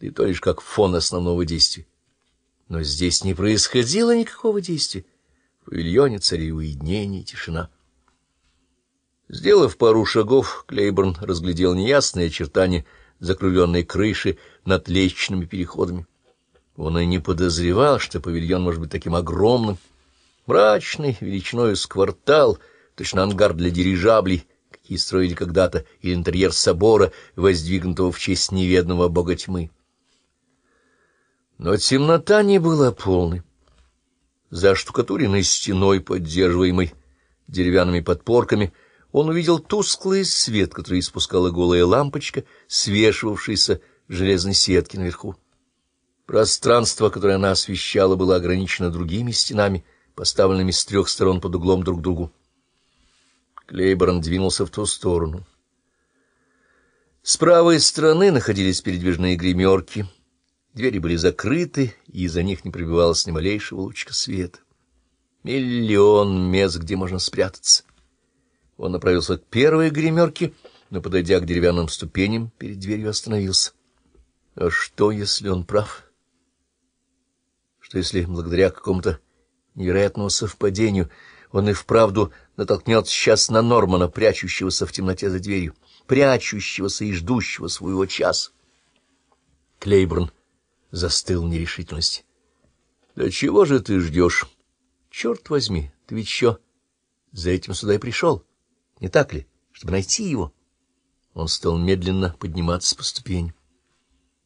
да и то лишь как фон основного действия. Но здесь не происходило никакого действия. В павильоне царили уединение и тишина. Сделав пару шагов, Клейборн разглядел неясные очертания закругленной крыши над лестничными переходами. Он и не подозревал, что павильон может быть таким огромным, мрачный, величиной с квартал, точно ангар для дирижаблей, какие строили когда-то, или интерьер собора, воздвигнутого в честь неведного бога тьмы. Но темнота не была полной. За штукатуренной стеной, поддерживаемой деревянными подпорками, он увидел тусклый свет, который испускала голая лампочка, свешивавшаяся железной сетки наверху. Пространство, которое она освещала, было ограничено другими стенами, поставленными с трех сторон под углом друг к другу. Клейборн двинулся в ту сторону. С правой стороны находились передвижные гримерки. Двери были закрыты, и из-за них не пробивалось ни малейшего лучка света. Миллион мест, где можно спрятаться. Он направился к первой гримерке, но, подойдя к деревянным ступеням, перед дверью остановился. А что, если он прав? Что, если благодаря какому-то невероятному совпадению он и вправду натолкнется сейчас на Нормана, прячущегося в темноте за дверью, прячущегося и ждущего своего часа? Клейборн застыл в нерешительности. — Да чего же ты ждешь? Черт возьми, ты ведь еще за этим сюда и пришел. — не так ли, чтобы найти его? Он стал медленно подниматься по ступени.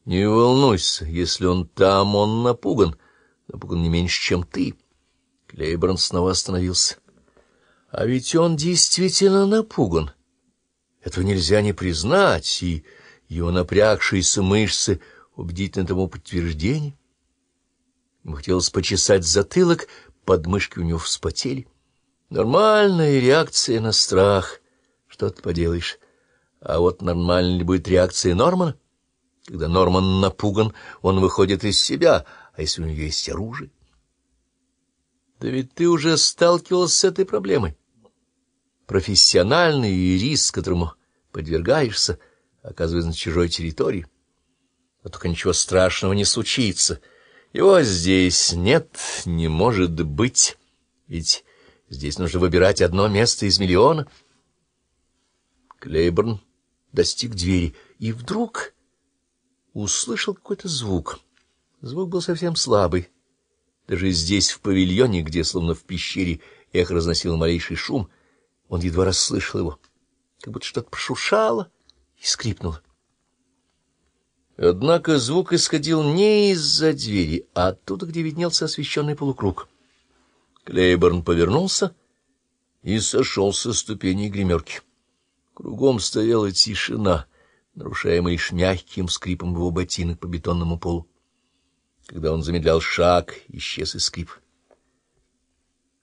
Не волнуйся, если он там, он напуган. Напуган не меньше, чем ты. Клейборн снова остановился. А ведь он действительно напуган. Этого нельзя не признать, и его напрягшиеся мышцы убедительно тому подтверждение. Ему хотелось почесать затылок, подмышки у него вспотели. Нормальная реакция на страх. Что ты поделаешь? А вот нормальной ли будет реакция Нормана? Когда Норман напуган, он выходит из себя, а если у него есть оружие? Да ведь ты уже сталкивался с этой проблемой. Профессиональный риск, которому подвергаешься, оказывается на чужой территории. А только ничего страшного не случится. Его здесь нет, не может быть. Ведь Здесь нужно выбирать одно место из миллиона. Клейборн достиг двери и вдруг услышал какой-то звук. Звук был совсем слабый. Даже здесь, в павильоне, где, словно в пещере, эхо разносило малейший шум, он едва расслышал его, как будто что-то прошуршало и скрипнуло. Однако звук исходил не из-за двери, а оттуда, где виднелся освещенный полукруг. Клейборн повернулся и сошел со ступеней гримерки. Кругом стояла тишина, нарушаемая лишь мягким скрипом его ботинок по бетонному полу. Когда он замедлял шаг, исчез и скрип.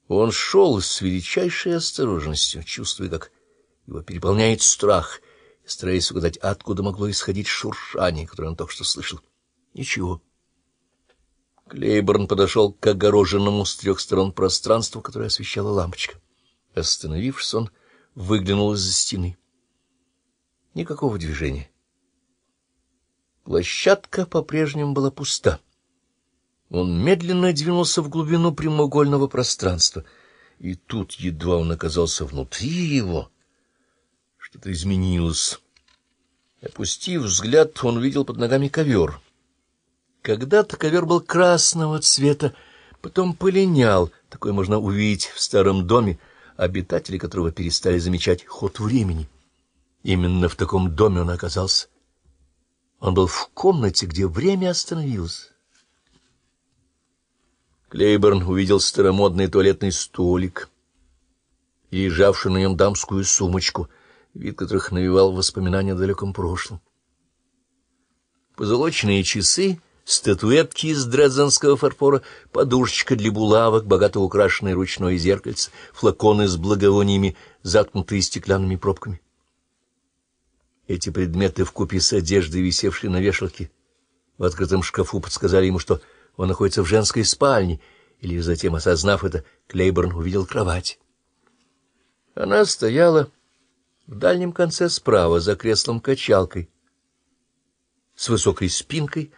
Он шел с величайшей осторожностью, чувствуя, как его переполняет страх, стараясь угадать, откуда могло исходить шуршание, которое он только что слышал. Ничего. Клейборн подошел к огороженному с трех сторон пространству, которое освещала лампочка. Остановившись, он выглянул из-за стены. Никакого движения. Площадка по-прежнему была пуста. Он медленно двинулся в глубину прямоугольного пространства, и тут, едва он оказался внутри его, что-то изменилось. Опустив взгляд, он увидел под ногами ковер — когда-то ковер был красного цвета, потом полинял, такое можно увидеть в старом доме, обитатели которого перестали замечать ход времени. Именно в таком доме он оказался. Он был в комнате, где время остановилось. Клейборн увидел старомодный туалетный столик и лежавшую на нем дамскую сумочку, вид которых навевал воспоминания о далеком прошлом. Позолоченные часы статуэтки из дрезденского фарфора, подушечка для булавок, богато украшенное ручное зеркальце, флаконы с благовониями, заткнутые стеклянными пробками. Эти предметы вкупе с одеждой, висевшей на вешалке, в открытом шкафу подсказали ему, что он находится в женской спальне, или затем, осознав это, Клейборн увидел кровать. Она стояла в дальнем конце справа, за креслом-качалкой, с высокой спинкой,